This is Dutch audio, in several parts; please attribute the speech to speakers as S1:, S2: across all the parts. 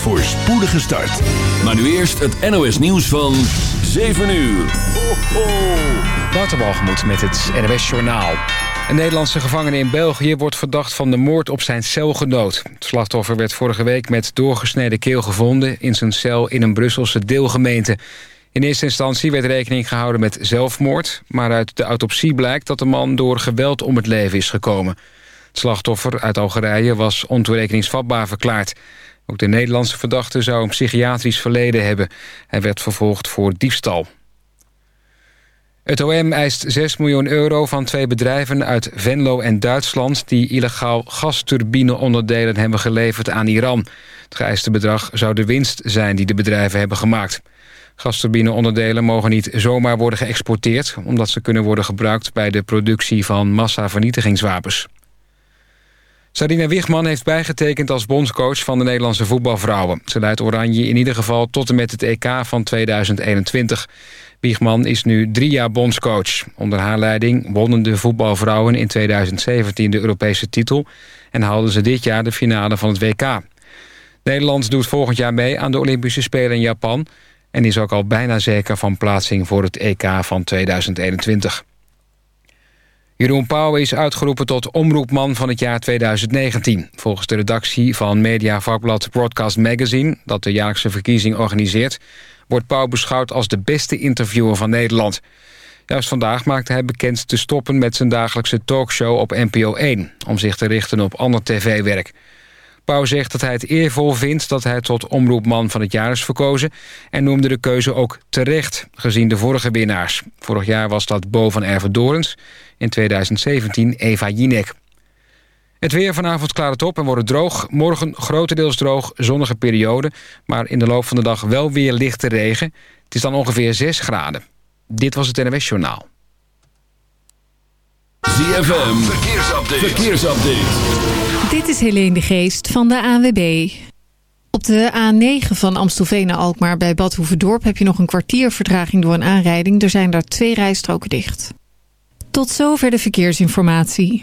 S1: voor spoedige start. Maar nu eerst het NOS nieuws van 7 uur. Ho, ho.
S2: Met het NOS Journaal. Een Nederlandse gevangene in België wordt verdacht van de moord op zijn celgenoot. Het slachtoffer werd vorige week met doorgesneden keel gevonden... in zijn cel in een Brusselse deelgemeente. In eerste instantie werd rekening gehouden met zelfmoord... maar uit de autopsie blijkt dat de man door geweld om het leven is gekomen. Het slachtoffer uit Algerije was ontoerekeningsvatbaar verklaard. Ook de Nederlandse verdachte zou een psychiatrisch verleden hebben. Hij werd vervolgd voor diefstal. Het OM eist 6 miljoen euro van twee bedrijven uit Venlo en Duitsland... die illegaal gasturbineonderdelen hebben geleverd aan Iran. Het geëiste bedrag zou de winst zijn die de bedrijven hebben gemaakt. Gasturbineonderdelen mogen niet zomaar worden geëxporteerd... omdat ze kunnen worden gebruikt bij de productie van massavernietigingswapens. Sarina Wiegman heeft bijgetekend als bondscoach van de Nederlandse voetbalvrouwen. Ze leidt Oranje in ieder geval tot en met het EK van 2021. Wiegman is nu drie jaar bondscoach. Onder haar leiding wonnen de voetbalvrouwen in 2017 de Europese titel... en haalden ze dit jaar de finale van het WK. Nederland doet volgend jaar mee aan de Olympische Spelen in Japan... en is ook al bijna zeker van plaatsing voor het EK van 2021. Jeroen Pauw is uitgeroepen tot omroepman van het jaar 2019. Volgens de redactie van mediavakblad Broadcast Magazine... dat de jaarlijkse verkiezing organiseert... wordt Pauw beschouwd als de beste interviewer van Nederland. Juist vandaag maakte hij bekend te stoppen met zijn dagelijkse talkshow op NPO 1... om zich te richten op ander tv-werk. Pauw zegt dat hij het eervol vindt dat hij tot omroepman van het jaar is verkozen... en noemde de keuze ook terecht, gezien de vorige winnaars. Vorig jaar was dat Bo van Ervedorens, in 2017 Eva Jinek. Het weer vanavond klaart het op en wordt het droog. Morgen grotendeels droog, zonnige periode... maar in de loop van de dag wel weer lichte regen. Het is dan ongeveer 6 graden. Dit was het NWS Journaal.
S1: ZFM, verkeersupdate. verkeersupdate.
S3: Dit is Helene de Geest van de ANWB. Op de A9 van Amstelveen naar Alkmaar bij Bad Hoeverdorp... heb je nog een kwartier vertraging door een aanrijding. Er zijn daar twee rijstroken dicht. Tot zover de verkeersinformatie.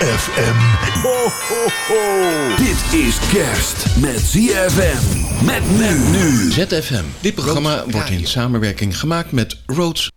S1: ZFM. Ho, ho, ho. Dit is kerst met ZFM. Met nu. nu.
S4: ZFM. Dit programma wordt in samenwerking gemaakt met
S5: Roads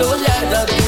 S5: anders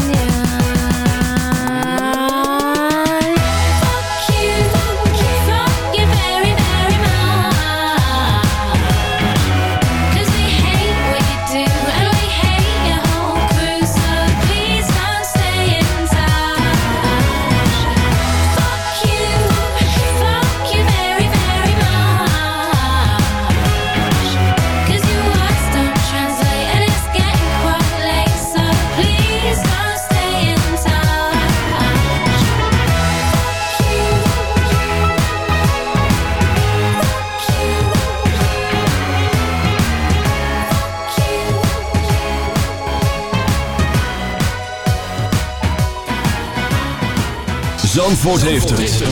S1: Zandvoort heeft het.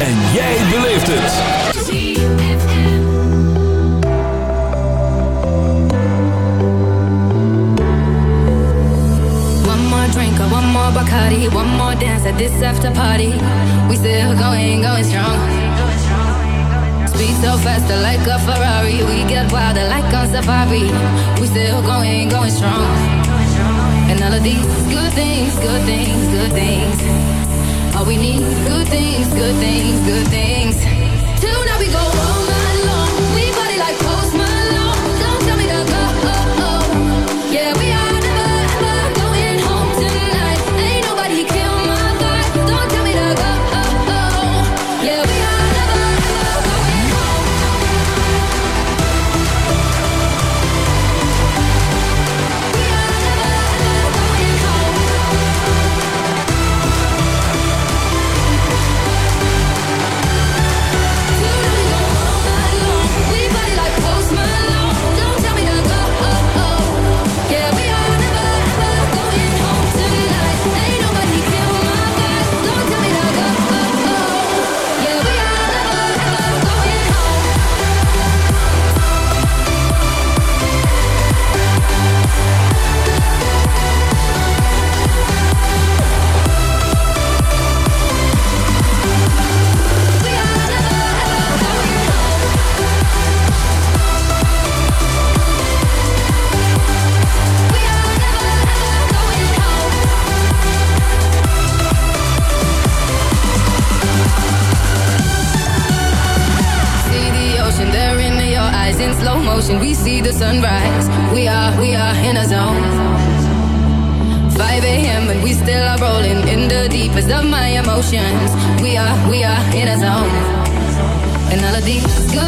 S1: En jij beleeft het.
S6: One more drink, one more Bacardi, one more dance at this after party. We still going, going strong. Speed so fast, like a Ferrari. We get wilder, like on safari. We still going, going strong. And all of these good things, good things, good things all we need good things, good things, good things. sunrise. We are, we are in a zone. 5 a.m. and we still are rolling in the deepest of my emotions. We are, we are in a zone. And all of these good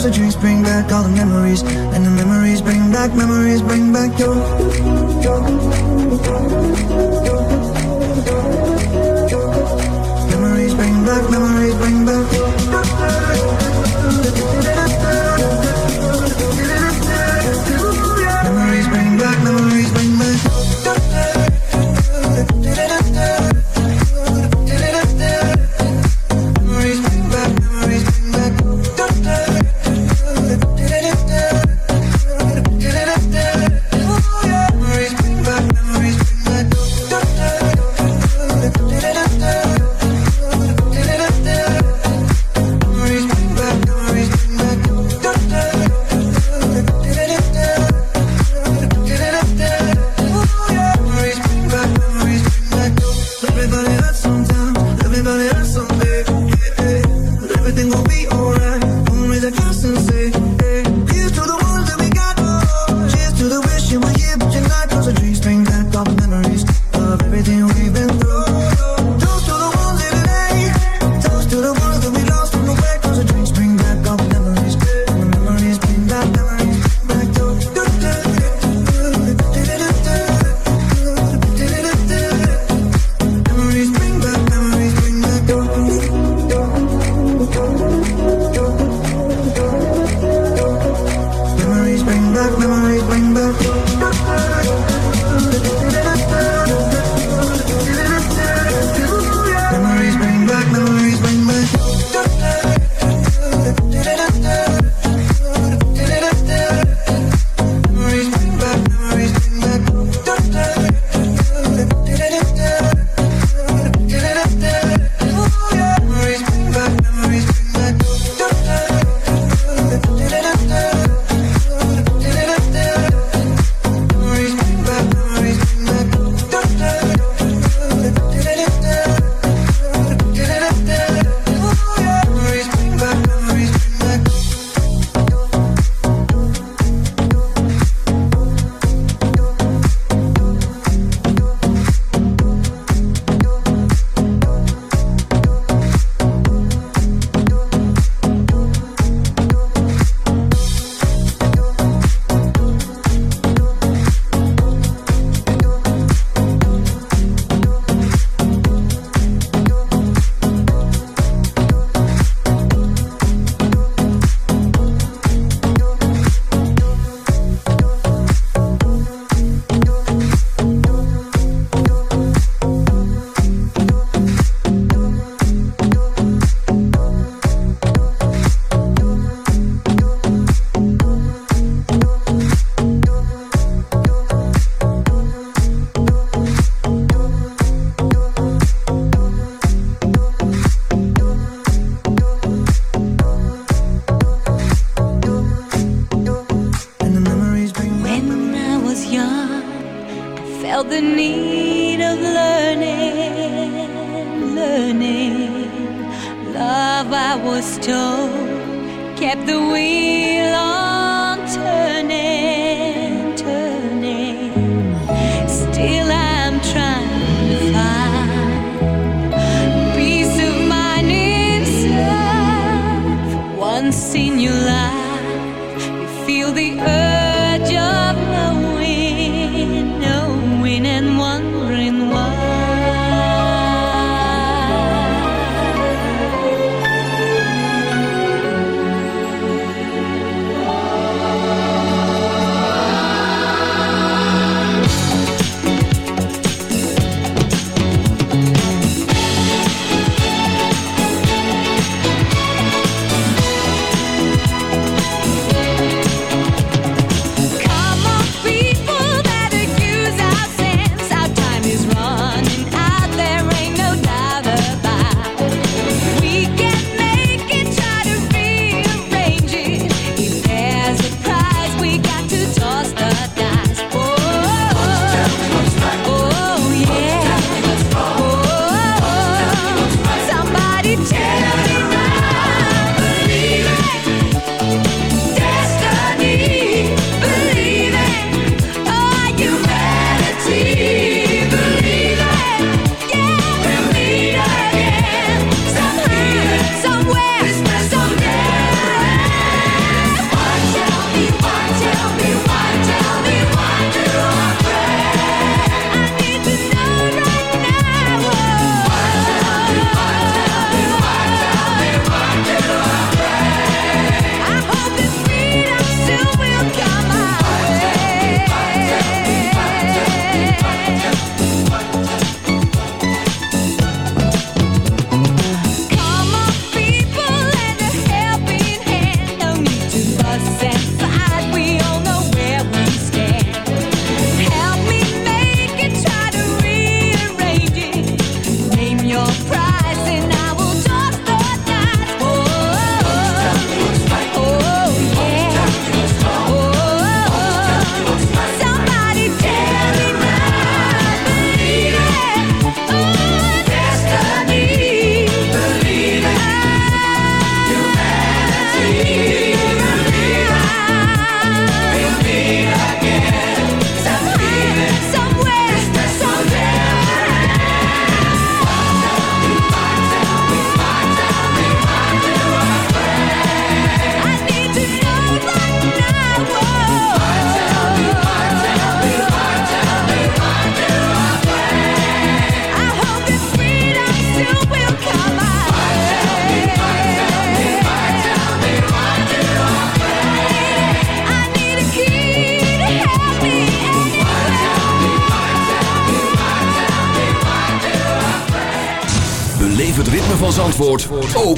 S7: Cause the drinks bring back all the memories. And the memories bring back, memories bring back your, your, your Memories bring back, memories bring back.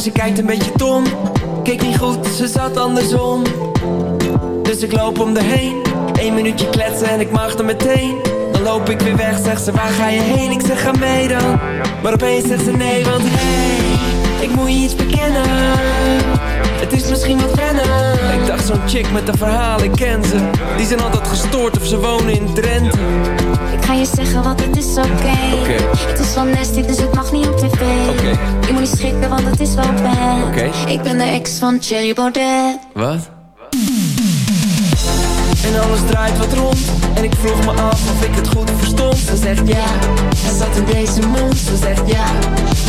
S8: en ze kijkt een beetje dom. Keek niet goed, ze zat andersom. Dus ik loop om de heen. Eén minuutje kletsen en ik mag er meteen. Dan loop ik weer weg, zegt ze waar ga je heen? Ik zeg ga mee dan. Maar opeens zegt ze nee, want hey, ik moet je iets bekennen. Het is misschien wat wennen. Ik dacht zo'n chick met een verhaal, ik ken ze. Die zijn altijd gestoord of ze wonen in Drenthe.
S9: Ik ga je zeggen, want het is oké.
S8: Oké.
S9: Het is wel nasty, dus het mag niet op tv.
S8: Oké.
S9: Je moet niet schrikken, het is wel bad.
S8: Oké.
S9: Ik ben de ex van Cherry Baudet.
S8: Wat? En alles draait wat rond En ik vroeg me af of ik het goed verstond Ze zegt ja, hij zat in deze mond Ze zegt ja,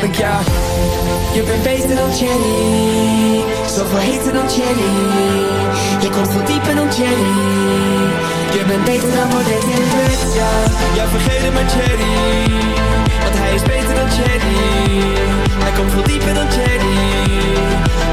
S8: Je bent beter dan Jenny. Zoveel heter dan Jenny. Je komt veel dieper dan Jenny. Je bent beter dan Baudet in bed, ja. Ja, vergeet het maar Jerry. Want hij is beter dan Jerry. Hij komt veel dieper dan Jerry.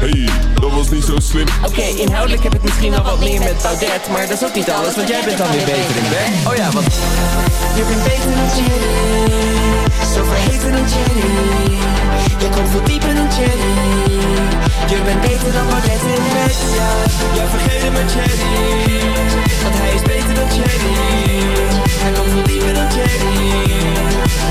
S10: Hey, dat was niet zo slim.
S8: Oké, inhoudelijk heb ik misschien wel wat meer met Baudet Maar dat is ook niet alles, want jij bent dan weer beter in bed. Oh ja, want Je bent beter dan Jerry. Zo verheven dan Jerry Je komt veel dieper dan Jerry Je bent beter dan Baudet in bed, ja vergeet maar Jerry Want hij is beter dan Jerry Hij komt veel dieper dan Jerry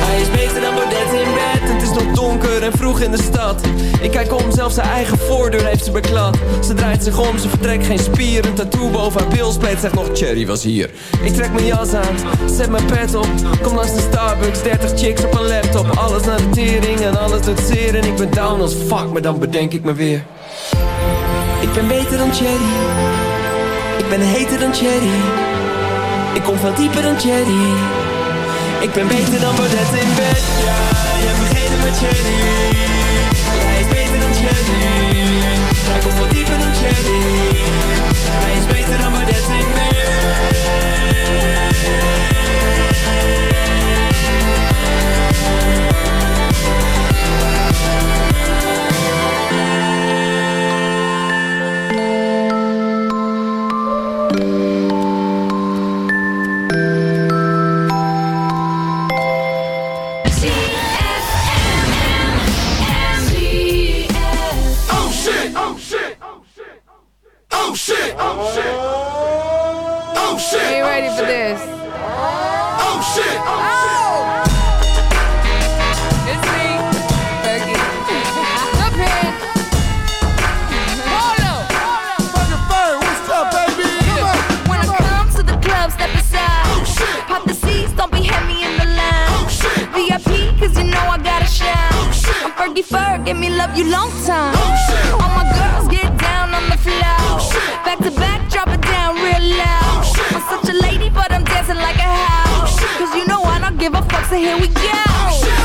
S8: Hij is beter dan Baudet in bed Het is nog donker en vroeg in de stad. Ik kijk om, zelfs zijn eigen voordeur heeft ze beklad. Ze draait zich om, ze vertrekt geen spier. Een tattoo boven haar bilspleet zegt nog Cherry was hier. Ik trek mijn jas aan, zet mijn pet op. Kom langs de Starbucks, 30 chicks op een laptop. Alles naar de tering en alles doet En ik ben down als fuck, maar dan bedenk ik me weer. Ik ben beter dan Cherry Ik ben heter dan Cherry Ik kom veel dieper dan Cherry Ik ben beter dan Baudet in bed, ja hebt vergeten met Cherry Hij is beter dan Cherry Hij komt veel dieper dan Cherry Hij is beter dan Baudet in bed
S11: Oh shit! Oh shit! Oh shit!
S12: Are you oh ready for this?
S11: Oh shit!
S12: Oh! It's me, Fergie. The pin. Polo.
S11: What's up, baby? Come on!
S13: When I come to the club, step aside. Oh, Pop the seats, don't be heavy in the line. Oh, VIP, cause you know I gotta shine. I'm Fergie Ferg, give me love you long time. Oh shit! All my girls Back to back, drop it down real loud. I'm such a lady, but I'm dancing like a house. Cause you know I don't give a fuck, so here we go.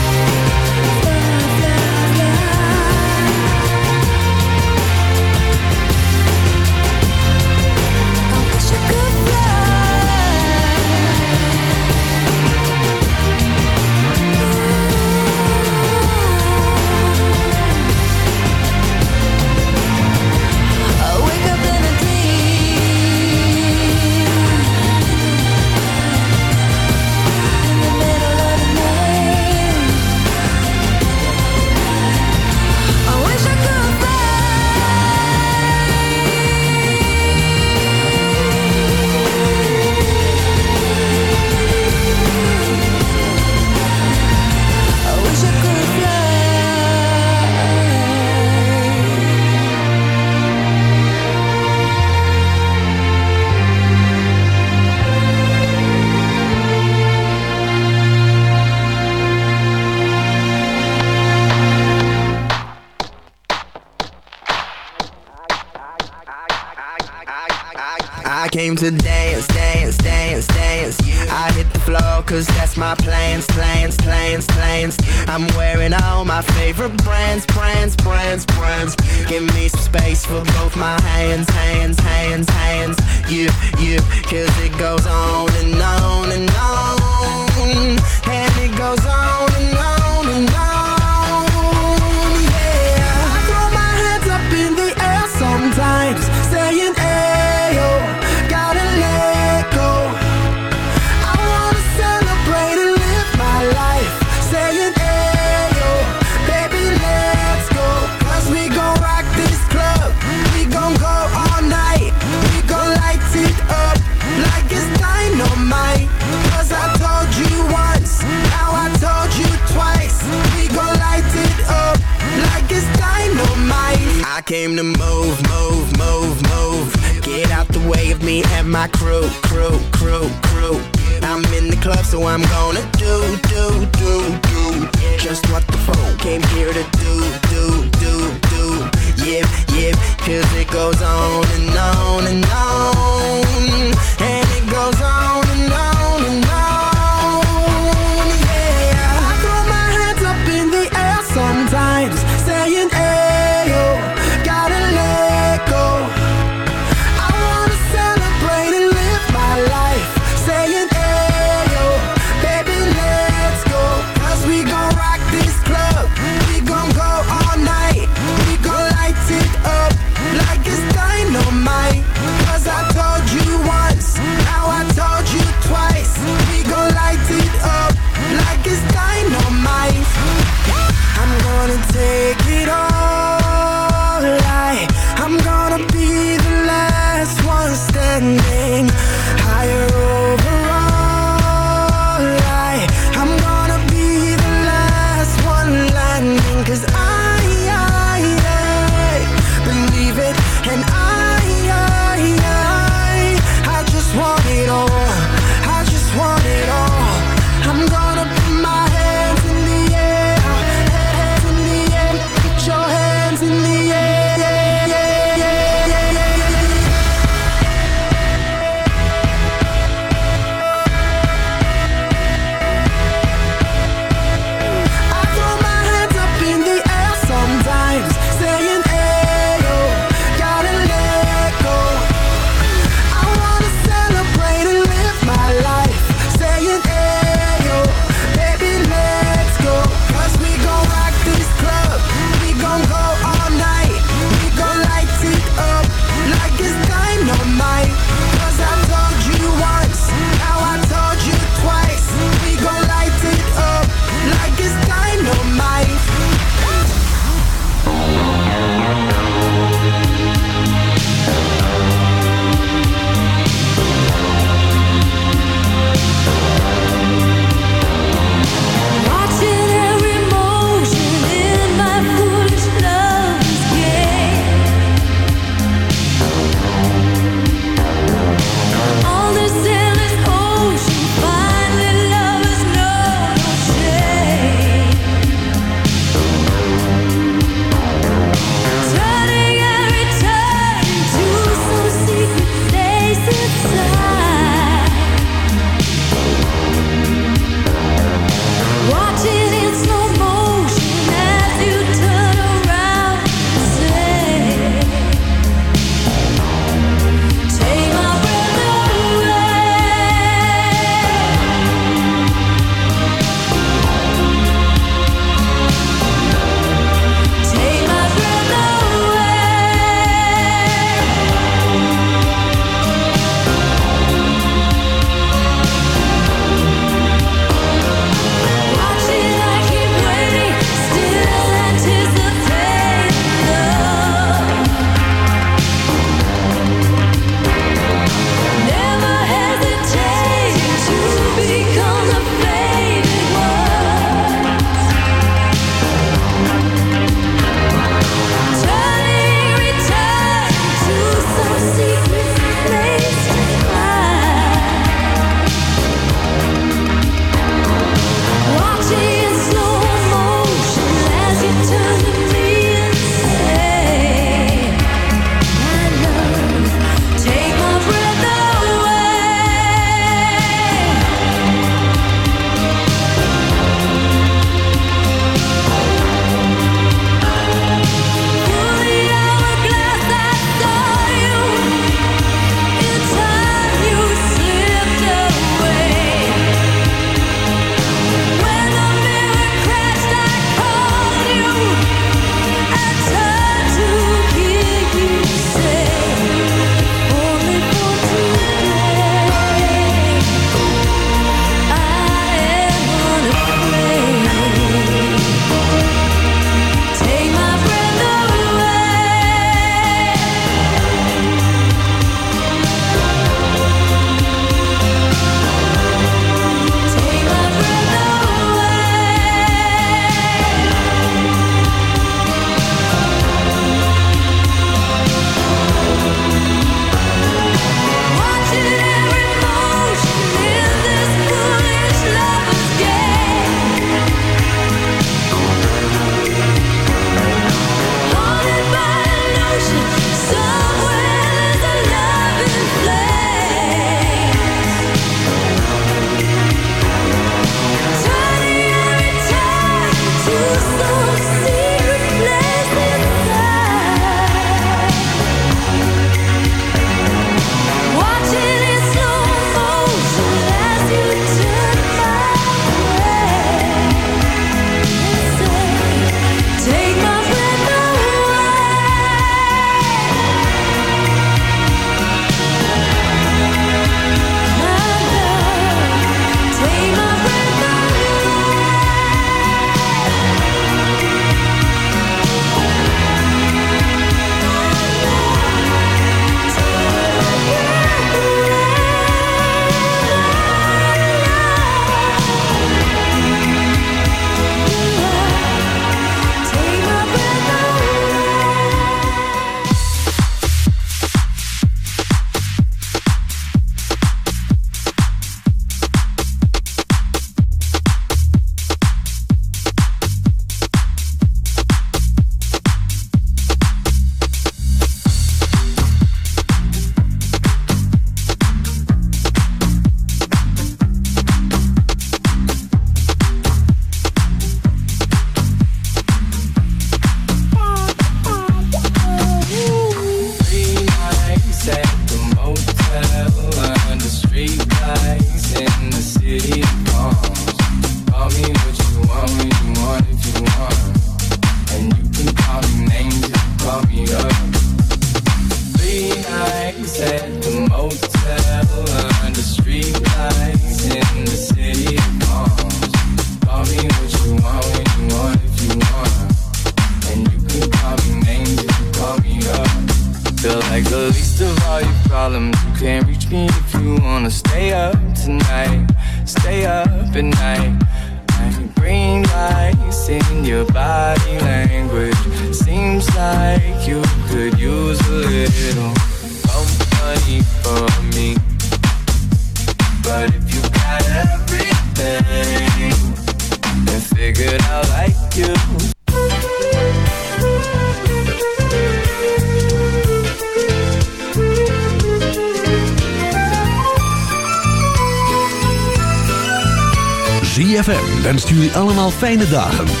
S14: Allemaal fijne dagen.